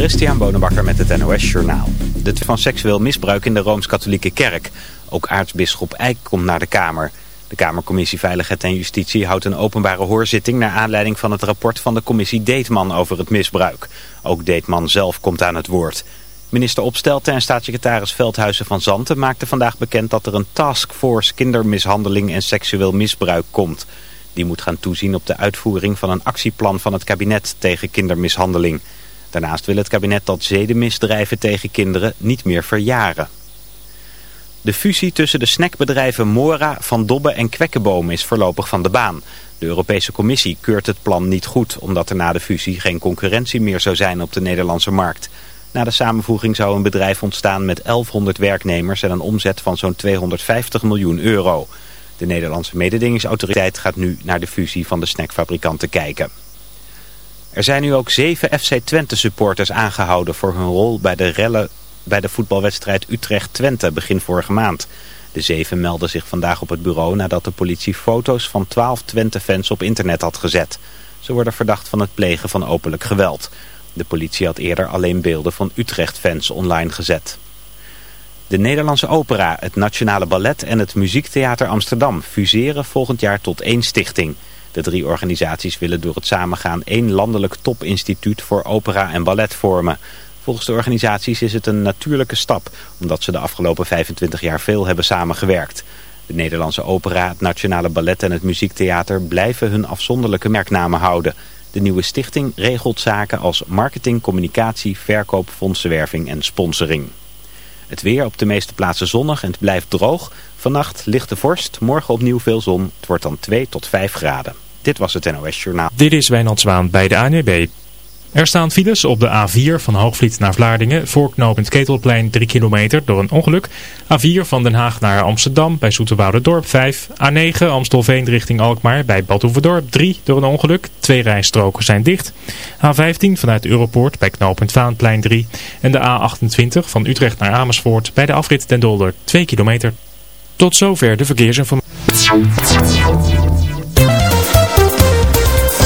Christian Bonenbakker met het NOS Journaal. De van seksueel misbruik in de Rooms-Katholieke Kerk. Ook aartsbisschop Eijk komt naar de Kamer. De Kamercommissie Veiligheid en Justitie houdt een openbare hoorzitting... naar aanleiding van het rapport van de commissie Deetman over het misbruik. Ook Deetman zelf komt aan het woord. Minister Opstelten en staatssecretaris Veldhuizen van Zanten maakten vandaag bekend... dat er een taskforce kindermishandeling en seksueel misbruik komt... Die moet gaan toezien op de uitvoering van een actieplan van het kabinet tegen kindermishandeling. Daarnaast wil het kabinet dat zedenmisdrijven tegen kinderen niet meer verjaren. De fusie tussen de snackbedrijven Mora, Van Dobbe en Kwekkenboom is voorlopig van de baan. De Europese Commissie keurt het plan niet goed, omdat er na de fusie geen concurrentie meer zou zijn op de Nederlandse markt. Na de samenvoeging zou een bedrijf ontstaan met 1100 werknemers en een omzet van zo'n 250 miljoen euro. De Nederlandse mededingingsautoriteit gaat nu naar de fusie van de snackfabrikanten kijken. Er zijn nu ook zeven FC Twente supporters aangehouden voor hun rol bij de rellen bij de voetbalwedstrijd Utrecht-Twente begin vorige maand. De zeven melden zich vandaag op het bureau nadat de politie foto's van twaalf Twente-fans op internet had gezet. Ze worden verdacht van het plegen van openlijk geweld. De politie had eerder alleen beelden van Utrecht-fans online gezet. De Nederlandse Opera, het Nationale Ballet en het Muziektheater Amsterdam fuseren volgend jaar tot één stichting. De drie organisaties willen door het samengaan één landelijk topinstituut voor opera en ballet vormen. Volgens de organisaties is het een natuurlijke stap, omdat ze de afgelopen 25 jaar veel hebben samengewerkt. De Nederlandse Opera, het Nationale Ballet en het Muziektheater blijven hun afzonderlijke merknamen houden. De nieuwe stichting regelt zaken als marketing, communicatie, verkoop, fondsenwerving en sponsoring. Het weer op de meeste plaatsen zonnig en het blijft droog. Vannacht lichte vorst, morgen opnieuw veel zon. Het wordt dan 2 tot 5 graden. Dit was het NOS Journaal. Dit is Wijnand Zwaan bij de ANWB. Er staan files op de A4 van Hoogvliet naar Vlaardingen, voorknopend Ketelplein 3 kilometer door een ongeluk. A4 van Den Haag naar Amsterdam bij Dorp 5. A9 Amstelveen richting Alkmaar bij Badhoevedorp 3 door een ongeluk. Twee rijstroken zijn dicht. A15 vanuit Europoort bij knooppunt Vaanplein 3. En de A28 van Utrecht naar Amersfoort bij de afrit Den Dolder 2 kilometer. Tot zover de verkeersinformatie.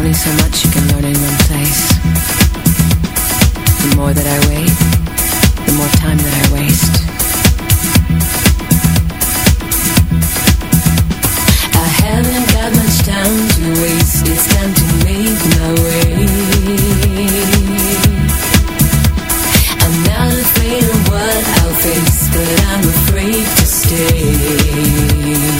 only so much you can learn in one place. The more that I wait, the more time that I waste. I haven't got much time to waste, it's time to make my way. I'm not afraid of what I'll face, but I'm afraid to stay.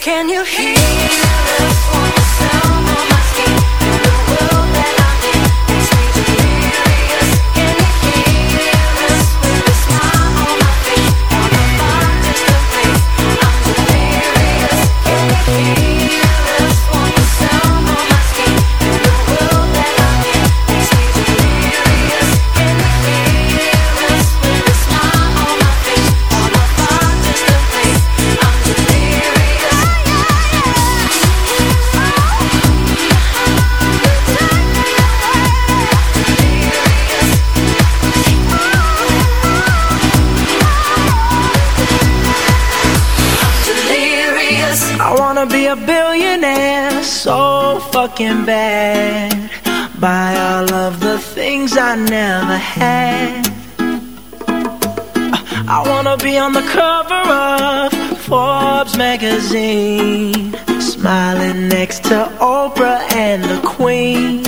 Can you hear us? Fucking bad. Buy all of the things I never had. I wanna be on the cover of Forbes magazine, smiling next to Oprah and the Queen.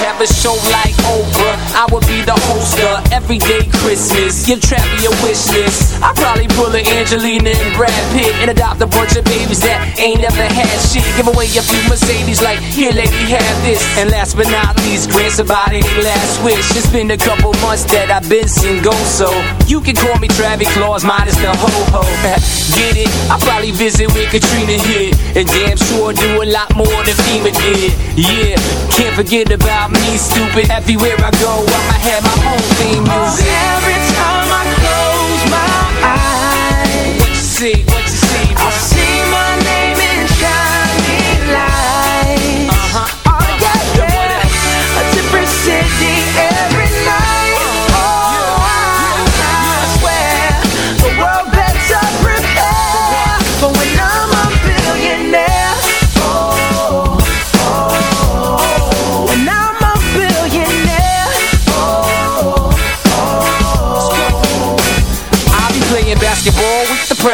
a show like Oprah. I would be the host of Everyday Christmas. Give Trappy a wish list. I'd probably pull a Angelina and Brad Pitt and adopt a bunch of babies that ain't never had shit. Give away a few Mercedes like, here lady, have this. And last but not least, grant somebody their last wish. It's been a couple months that I've been single, so you can call me Travis Claus minus the ho-ho. Get it? I probably visit with Katrina hit. And damn sure do a lot more than FEMA did. Yeah, can't forget about me, stupid. Everywhere I go, I'ma have my own theme music. Every time I close my eyes, What you see, what you see, pre-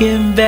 looking back.